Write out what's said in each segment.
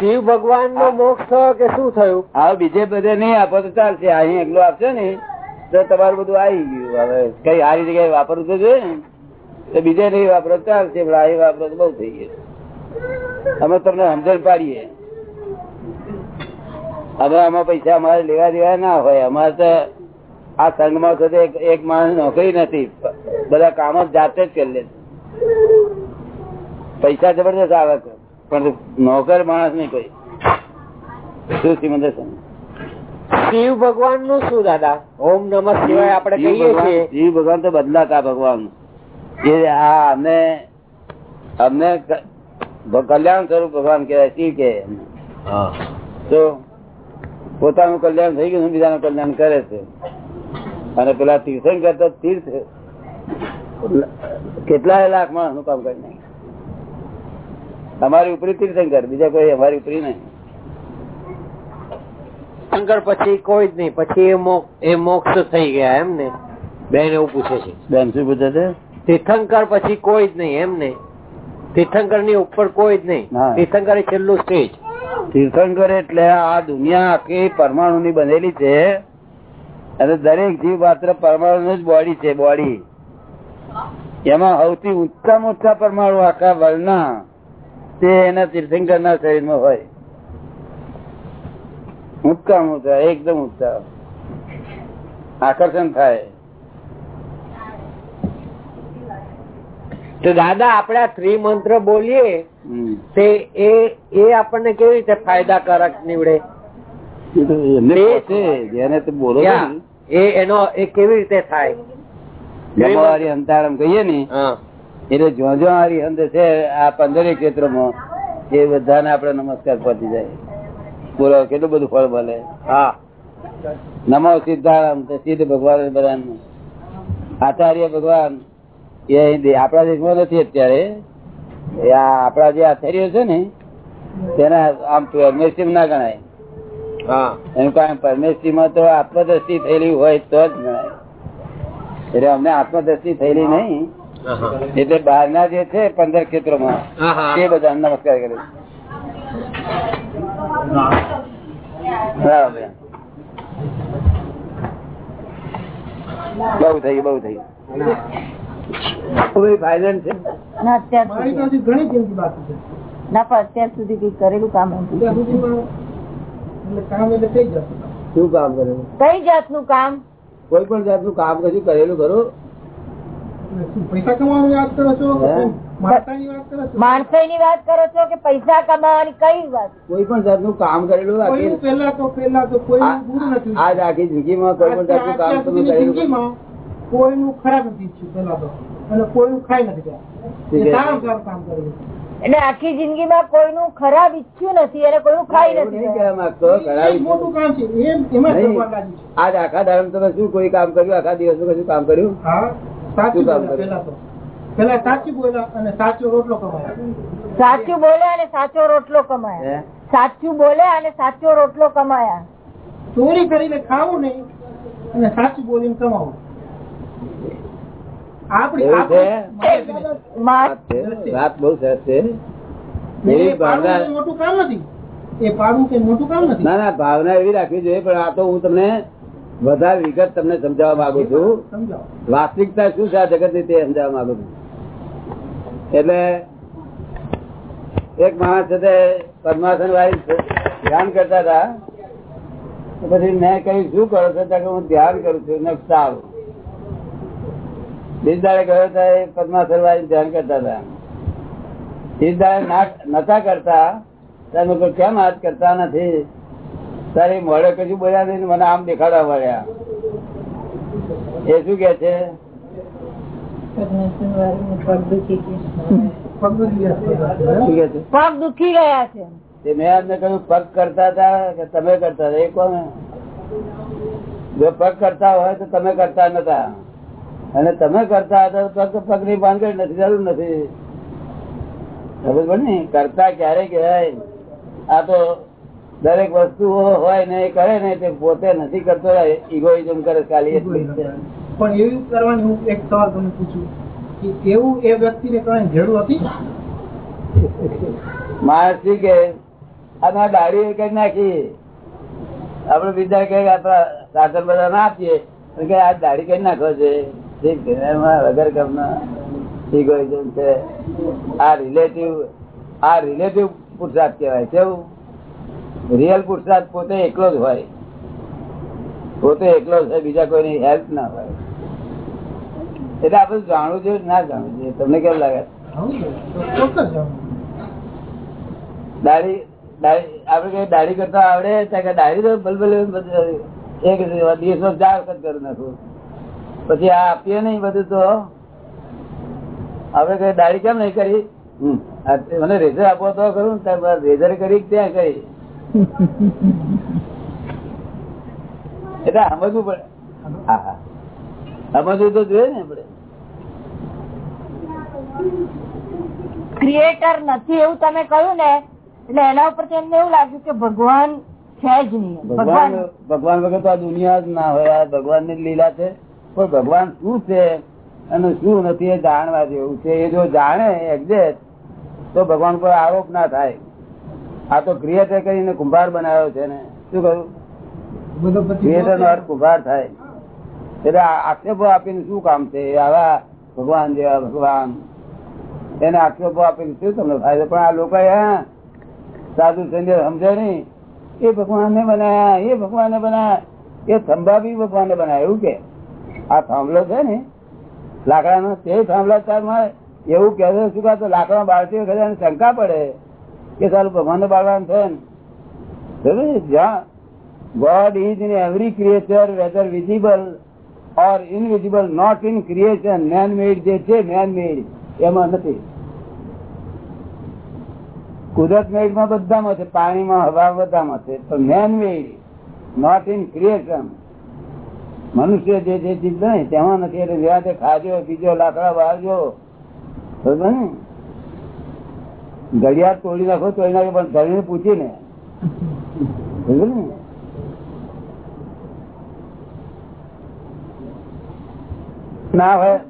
શિવ ભગવાન નો મોક્ષ થયો કે શું થયું? હવે બીજે બધે નહીં આપો તો ચાલશે. અહીં એકલો આપશો ને તો તમારું બધું આવી ગયું. હવે કઈ સારી જગ્યાએ વાપરવું તો જોઈએ ને. તો બીજે નહીં વાપરો ચાલશે પણ અહીં વાપરો તો બહુ થઈ ગયું. અમે તમને સમજણ પાડીએ. હવે આમાં પૈસા અમારે લેવા દેવા ના હોય. અમારે તો આ સંઘમાં તો એક માણસ નોકરી નથી. બધા કામ જ જાતે જ કરી લે પૈસા જબરદસ્ત આવે પણ નોકર માણસ નહીં કોઈ. શું શ્રીમંદર શિવ ભગવાનનું શું દાદા? ઓમ નમ શિવાય આપણે શિવ કહીએ ભગવાન- છીએ. શિવ ભગવાન તો બદલાતા ભગવાન. જે આ અમે અમને કલ્યાણ સ્વરૂપ ભગવાન કહેવાય શિવ કે તો પોતાનું કલ્યાણ થઈ ગયું બીજાનું કલ્યાણ કરે છે. અને પેલા તીર્થંકર તો તીર્થ કેટલાય લાખ માણસનું કામ કરી નાખે અમારી ઉપરી તીર્થંકર બીજા કોઈ અમારી ઉપરી નહીં. શંકર પછી કોઈ જ નહીં પછી એ મોક્ષ થઈ ગયા એમ ને બેન એવું પૂછે છે. બેન શું પૂછે છે? તીર્થંકર પછી કોઈ જ નહીં એમ ને તીર્થંકરની ઉપર કોઈ જ નહીં. તીર્થંકર એ છેલ્લું સ્ટેજ. તીર્થંકર એટલે આ દુનિયા આખી પરમાણુ ની બનેલી છે. અને દરેક જીવ માત્ર પરમાણુ જ બોડી છે બોડી એમાં સૌથી ઊંચા ઊંચા પરમાણુ આખા વર્ણના તે એના તીર્થંકર ના શરીરમાં હોય. ઊંચા ઊંચા એકદમ ઊંચા આકર્ષણ થાય. તો દાદા આપણે આ ત્રિમંત્ર બોલીએ. તે એ એ આપણને કેવી રીતે ફાયદાકારક નીવડે? જેને તે બોલો એ એનો એ કેવી રીતે થાય? અંતારમ કહીએ ને હા. એટલે જો જો હરિહંદ છે આ પંદરેક ક્ષેત્રમાં એ બધાને આપણે નમસ્કાર પહોંચી જાય. બોલો કેટલું બધું ફળ મળે? હા. નમો સિદ્ધારામ સિદ્ધ ભગવાન બધાનું. આચાર્ય ભગવાન એ આપણા દેશમાં નથી અત્યારે. એ આપણા જે આચાર્ય છે ને તેના આમ પરમેશ્રી ના ગણાય. એનું કારણ પરમેશ્રી માં તો આત્મદ્રષ્ટિ થયેલી હોય તો જ ગણાય. એટલે અમને આત્મદ્રષ્ટિ થયેલી નહીં. એટલે બહારના જે છે પંદર ક્ષેત્રો માં તે બધા નમસ્કાર કરે બઉ બહુ થઈ ગયું થઈ ના અત્યાર સુધી. ના કઈ કરેલું કામ? શું કામ કરેલું? કઈ જાતનું કામ? કોઈ પણ જાતનું કામ કશું કરેલું ખરું? પૈસા કમાવાની વાત કરો છો કે હે? માતાની વાત કરો છો? માણસાઈ ની વાત કરો છો કે પૈસા કમાવાની કઈ વાત? કોઈ પણ જાતનું કામ કરેલું કોઈનું આખી જિંદગી તો પહેલા તો કોઈનું નથી. આજ આખી જિંદગીમાં કોઈ પણ જાતનું કામ તમે કરેલું કોઈનું ખરાબ નથી ઈચ્છ્યું પહેલા તો. અને કોઈનું ખાઈ નથી સારામાં સારું કામ કરેલું એટલે આખી જિંદગીમાં કોઈનું ખરાબ ઈચ્છ્યું નથી અને કોઈનું ખાઈ નથી મોટું કામ છે. આજ આખા દાડમ તમે શું કોઈ કામ કર્યું? આખા દિવસ કશું કામ કર્યું? હા. સાચું પહેલા સાચું બોલ્યા અને સાચો રોટલો કમાયા. સાચું બોલ્યા અને સાચો રોટલો કમાયા. સાચું બોલ્યા અને સાચો રોટલો કમાયા. ચોરી કરીને ખાવું નહીં અને સાચું બોલીને કમાવું? વાત બહુ સરસ છે. મોટું કામ નથી. એ પાડવું કે મોટું કામ નથી. ના ના ભાવના એવી રાખવી જોઈએ પણ આ તો હું તમને વધારે વિગત તમને સમજાવવા માંગુ છું. વાસ્તવિકતા શું છે આ જગતની તે સમજાવવા માંગુ છું. એટલે એક માણસ છે તે પદ્માસન વાળી ધ્યાન કરતા હતા. પછી મેં કહ્યું શું કરો છો? કે હું ધ્યાન કરું છું ને સારું બીજદાડે ગયો હતા એ પદ્માસન વાળી ધ્યાન કરતા હતા. બીજદાડે નતા કરતા. તમે કેમ હાથ કરતા નથી? તારે મળે કશું બોલ્યા ને મને આમ દેખાડા મળ્યા. એ શું કે છે? પગ દુખી ગયા છે. તે મેં એમને કહ્યું પગ કરતા હતા કે તમે કરતા હતા? એ કોને જો પગ કરતા હોય તો તમે કરતા નતા. અને તમે કરતા હતા તો પગ પગની બાંધગઢ નથી જરૂર નથી. ખબર પડે ને? કરતા ક્યારે કહેવાય? આ તો દરેક વસ્તુ હોય ને એ કરે ને તે પોતે નથી કરતો ઇગોઇઝમ કરે ખાલી એટલું પણ એવું કરવાની હું એક સવાલ તમને પૂછું કે એવું એ વ્યક્તિને કરવાની જરૂર હતી? માણસી કે આના દાડી કઈ નાખી. આપડે બીજા કે આપડા સાધન બધા ના આપીએ. કે આ દાડી કઈ નાખો છે. ઠીક છે વગર કરના ઇગોઇઝમ છે. આ રિલેટિવ આ રિલેટિવ પુરુષાર્થ કહેવાય. કેવું? રિયલ પુરુષાર્થ પોતે એકલો જ હોય. પોતે એકલો જ હોય, બીજા કોઈની હેલ્પ ના હોય. એટલે આપણે જાણવું જોઈએ ના જાણવું જોઈએ? તમને કેમ લાગે? દાઢી આપડે કઈ દાઢી કરતા આવડે? કે દાઢી તો બલબલ એક દિવસમાં ચાર વખત કરી નાખું. પછી આ આપીએ નહીં બધું તો. આપડે કઈ દાઢી કેમ નહીં કરી? મને રેઝર આપો તો કરું રેઝર કરી ત્યાં કરી? એટલે સમજવું પડે હા હા. સમજવું તો જોઈએ ને આપડે ક્રિએટર નથી એવું તમે કહ્યું ને એટલે એના ઉપર એમને એવું લાગ્યું કે ભગવાન છે જ નહીં. ભગવાન ભગવાન વગર તો આ દુનિયા જ ના હોય. આ ભગવાનની લીલા છે. પણ ભગવાન શું છે અને શું નથી એ જાણવા જેવું છે. એ જો જાણે એક્ઝેક્ટ તો ભગવાન પર આરોપ ના થાય. આ તો ક્રિએટર કરીને કુંભાર બનાવ્યો છે ને. શું કહ્યું? ક્રિએટર નો અર્થ કુંભાર થાય. એટલે આક્ષેપો આપીને શું કામ છે? આવા ભગવાન જેવા ભગવાન. એને આક્ષેપો આપીને શું તમને ફાયદો પણ આ લોકો સાધુ સંજય સમજે નહીં. એ ભગવાન ને બનાયા એ ભગવાન ને બનાયા. એ થંભા બી ભગવાન ને બનાયા એવું કે. આ થાંભલો છે ને લાકડા નો તે થાંભલા એવું કહેતો શું કાં લાકડા બાળતી વખતે શંકા પડે. કે સારું ભગવાન ને બાળવાનું ને. જ્યાં God is in every creature whether visible or invisible not in creation man made જે છે મેન મેડ એમાં નથી. કુદરત મેડમાં બધામાં છે, પાણીમાં હવા બધામાં છે તો man made not in creation મનુષ્ય જે જે ચીજ નહીં તેમાં નથી. એટલે વ્યાજે ખાજો બીજો લાકડા બાળજો. બરોબર ને ઘડિયાળ તોડી નાખો તો એના પણ ધણીને પૂછીને. બરોબર ને? ના હોય.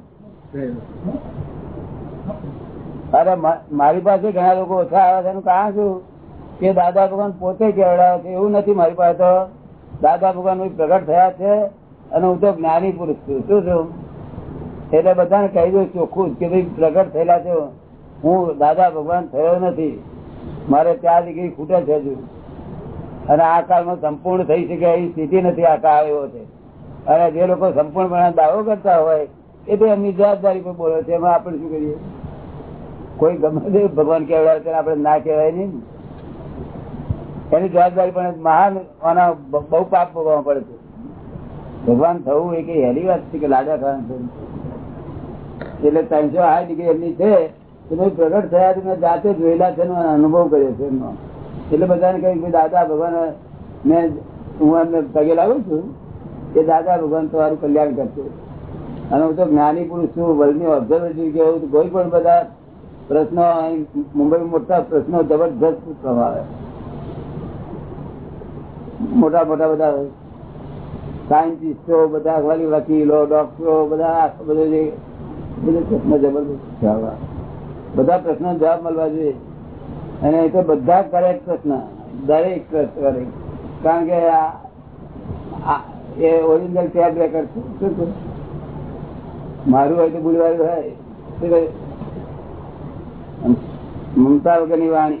અરે મારી પાસે ઘણા લોકો ઓછા આવે છે કારણ શું? કે દાદા ભગવાન પોતે કેવડાવે છે, એવું નથી મારી પાસે તો. દાદા ભગવાન પ્રગટ થયા છે અને હું તો જ્ઞાની પુરુષ છું. શું છું? એટલે બધાને કહી દઉં ચોખ્ખું કે ભાઈ પ્રગટ થયેલા છે. હું દાદા ભગવાન થયો નથી. મારે ત્યાં દીકરી ખૂટે છે અને આ કાળમાં સંપૂર્ણ થઈ શકે એવી સ્થિતિ નથી આ કાળ એવો છે. અને જે લોકો સંપૂર્ણપણે દાવો કરતા હોય, એ તો એમની જવાબદારી પર બોલે છે. એમાં આપણે શું કરીએ? કોઈ ગમે તે ભગવાન કહેવાય તેને આપણે ના કહેવાય નહીં એની જવાબદારી પણ મહાન આના બહુ પાપ ભોગવવા પડે છે. ભગવાન થવું એ કઈ હેરી વાત છે કે લાડા ખાન છે? એટલે ત્રણસો આઠ ડિગ્રી એમની છે. તો પ્રગટ થયા મેં જાતે જોયેલા છે અનુભવ કર્યો છે એમનો. એટલે બધાને કહ્યું કે દાદા ભગવાન, મેં હું એમને પગે લાગુ છું કે દાદા ભગવાન તમારું કલ્યાણ કરશે. અને હું તો જ્ઞાની પુરુષ છું, વર્લ્ડની ઓબ્ઝર્વેટરી કે કોઈ પણ બધા પ્રશ્નો મુંબઈ મોટા પ્રશ્નો જબરજસ્ત પૂછવામાં આવે મોટા મોટા બધા સાયન્ટિસ્ટો બધા વકીલો ડોક્ટરો બધા બધા જે, બધો પ્રશ્નો જબરજસ્ત જવાબ આવે. બધા પ્રશ્નો જવાબ મળવા જોઈએ. અને એ તો બધા કરેક્ટ પ્રશ્ન. દરેક પ્રશ્ન. કારણ કે એ ઓરિજિનલ ટેપ રેકર્ડ શું છે મારું હોય તો ભૂલવાનું હોય. શું? મમતા વગરની વાણી.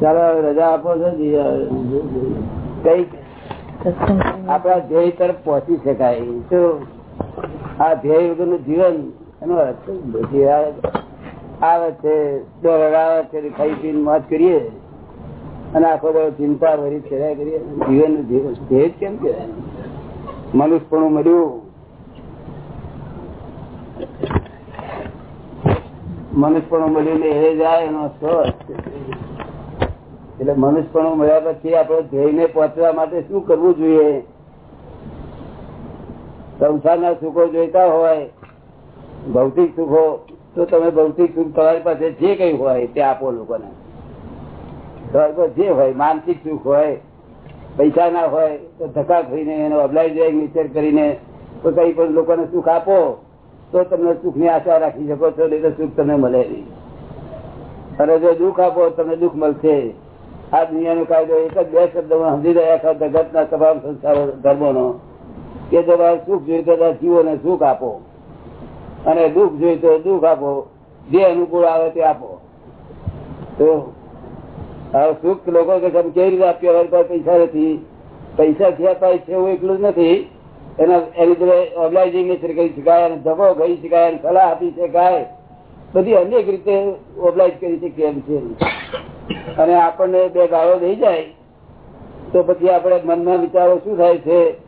ચાલો રજા આપો છો. કઈ આપડા ધ્યેય તરફ પહોંચી શકાય. શું? આ ધ્યેય વગરનું જીવન એનો આવે છે ડોલર આવે છે ખાઈ પીને મોજ કરીએ. અને આખો બધો ચિંતા ભરી કર્યા કરીએ. જીવન ધ્યેય કેમ કહેવાય? મનુષ્યપણું મળ્યું. મનુષ્યપણું મળ્યું એ જાય એનો સ્વર્થ એટલે મનુષ્યપણું મળ્યા પછી આપણે ધ્યેયને પહોંચવા માટે શું કરવું જોઈએ? સંસારના સુખો જોઈતા હોય, ભૌતિક સુખો, તો તમે ભૌતિક સુખ તમારી પાસે જે કઈ હોય તે આપો લોકોને. તમારી પાસે જે હોય, માનસિક સુખ હોય, પૈસા ના હોય, તો ધક્કા થઈને એનો અબલાઈ નીચર કરીને તો કઈ પણ લોકોને સુખ આપો, તો તમને સુખની આશા રાખી શકો છો, નહીં તો સુખ તમને મળે નહીં. અને જો દુઃખ આપો, તમને દુઃખ મળશે. આ દુનિયાનો કાયદો એક જ બે શબ્દમાં સમજી રહ્યા જગતના તમામ સંસારો, ધર્મોનો. કે તમારે સુખ જોઈતો જીવોને સુખ આપો. અને દુઃખ જોઈતો દુઃખ આપો. જે અનુકૂળ આવે તે આપો. તો સુખ લોકો કે તમે કેવી રીતે આપ્યો અમારી પાસે પૈસા નથી. પૈસા થી અપાય છે, એવું એટલું જ નથી. એના એની જોડે નેચર કરી શકાય અને ધબો કરી શકાય અને સલાહ આપી શકાય બધી અનેક રીતે ઓબ્લાઇઝ કરી શકીએ એમ છે અને આપણને બે ગાળો દઈ જાય, તો પછી આપણે મનમાં વિચારો શું થાય છે?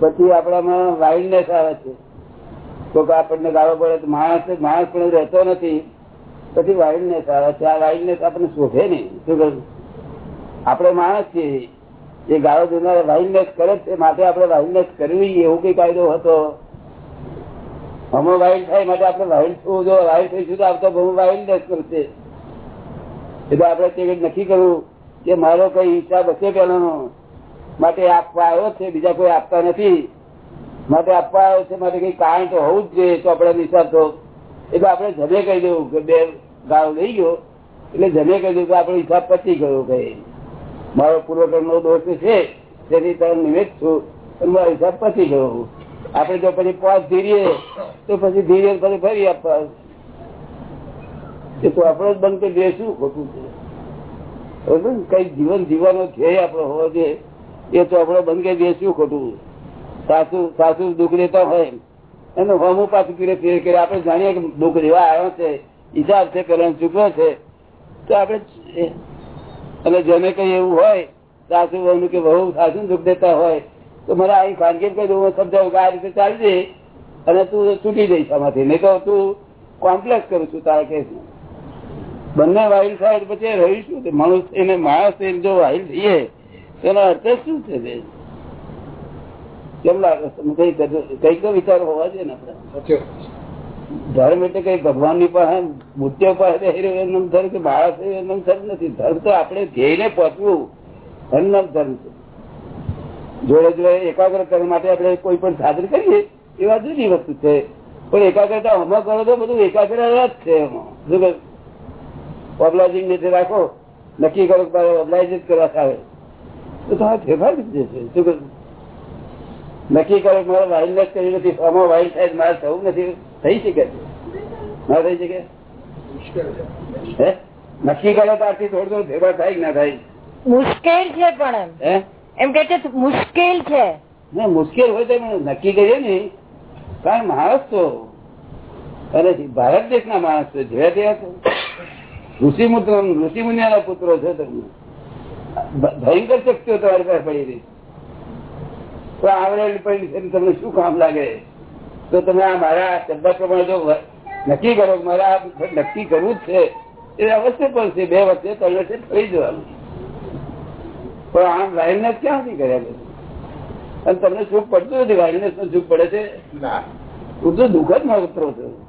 પછી આપણામાં વાઇલ્ડનેસ આવે છે. કોઈક આપણને ગાળો પડે તો માણસ માણસ પણ રહેતો નથી. પછી વાઇલ્ડનેસ આવે છે. આ વાઇલ્ડનેસ આપણને શોભે નહીં. શું આપણે માણસ છીએ. એ ગાળો દેનાર વાઇલ્ડનેસ કરે છે. માટે આપણે વાઇલ્ડનેસ કરવી એવું કઈ કાયદો હતો? હમો વાઇલ્ડ થાય માટે આપણે વાઇલ્ડ થવું જો વાઇલ્ડ થઈશું તો આવતો બહુ વાઇલ્ડનેસ કરશે. એટલે આપણે તે નક્કી કરવું કે મારો કઈ હિસાબ હશે પેલાનો માટે આપવા આવ્યો છે, બીજા કોઈ આપતા નથી. માટે આપવા આવ્યો છે, માટે કઈ કારણ તો હોવું જ જોઈએ તો આપણે નિશાબ તો એટલે આપણે જમે કહી દેવું કે બે ગાળો લઈ ગયો, એટલે જમે કહી દેવું કે આપણો હિસાબ પતી ગયો કઈ મારો પૂર્વકર્મ નો દોષ છે, તેથી તમે નિમિત્ત છું મારો હિસાબ પતી ગયો. આપણે જો પછી પાંચ ધીરીએ, તો પછી ધીરે પછી ફરી આપવા. તો આપણો જ બંધ કરી દે, શું ખોટું છે? કઈ જીવન જીવવાનો ધ્યેય આપણો હોવો જોઈએ. એ ચોપડો બંધ કરી દે, શું ખોટું? સાસુ સાસુ દુઃખ દેતા હોય એનું હમુ પાછું પીરે પીરે કરે. આપણે જાણીએ કે દુઃખ દેવા આવ્યો છે હિસાબ છે પેલા ચૂકવો છે. તો આપણે અને જેને કઈ એવું હોય, સાસુ વહુ કે બહુ સાસુ દુઃખ દેતા હોય, તો મને અહીં ખાનગી કહી દઉં સમજાવું કે આ રીતે ચાલી જઈ અને તું છૂટી જઈશ આમાંથી. નહીં તો તું કોમ્પ્લેક્સ કરું છું તારા કેસ બંને વાઇલ થાય પછી રહી શું માણસ એને માણસ જો વાઇલ થઈએ તેનો અર્થ શું છે કેમ લાગે કઈ તો વિચાર હોવા જોઈએ ને આપડે ધર્મ એટલે કઈ ભગવાનની પાસે મૂર્તિઓ પાસે બેસી ધર્મ કે માણસ એનો ધર્મ નથી. ધર્મ તો આપણે ધ્યેયને પહોંચવું. એમનો ધર્મ છે. જોડે જોડે એકાગ્ર કરવા માટે આપણે કોઈ પણ સાધન કરીએ એ વાત જુદી વસ્તુ છે. પણ એકાગ્રતા હમણાં કરો તો બધું એકાગ્ર જ છે એમાં? ઓબ્લાઇઝિંગ નથી રાખો નક્કી કરો ઓબ્લાઇઝ જ કરવા આવે તો તમારે ફેરફાર થઈ જશે શું કહ્યું? નક્કી કરો મારે વાઇલ્ડનેસ કર્યું નથી. આમાં વાઇલ્ડ થાય મારે થવું નથી. થઈ શકે છે. ના થઈ શકે? હે? નક્કી કરો તો આથી થોડું થોડું ફેરફાર થાય કે ના થાય? મુશ્કેલ છે પણ એમ. એમ કે છે મુશ્કેલ છે. ના મુશ્કેલ હોય તો નક્કી કરીએ ને. કારણ માણસ તો અને ભારત દેશના માણસ તો જોયા ત્યાં તો ઋષિ મુદ્ર ઋષિ મુનિયાના પુત્રો છે તમને. ભયંકર શક્તિઓ તમારી પાસે પડી રહી તો આવડેલી પડી તમને શું કામ લાગે? તો તમે આ મારા શબ્દ પ્રમાણે જો નક્કી કરો મારે આ નક્કી કરવું જ છે એ અવશ્ય પણ છે. બે વચ્ચે ત્રણ વચ્ચે ફરી જવાનું. પણ આમ ક્યાં ક્યાંથી કર્યા બધું અને તમને સુખ પડતું નથી? વાઇલ્ડનેસનું સુખ પડે છે? હું તો દુઃખ જ માત્ર છું.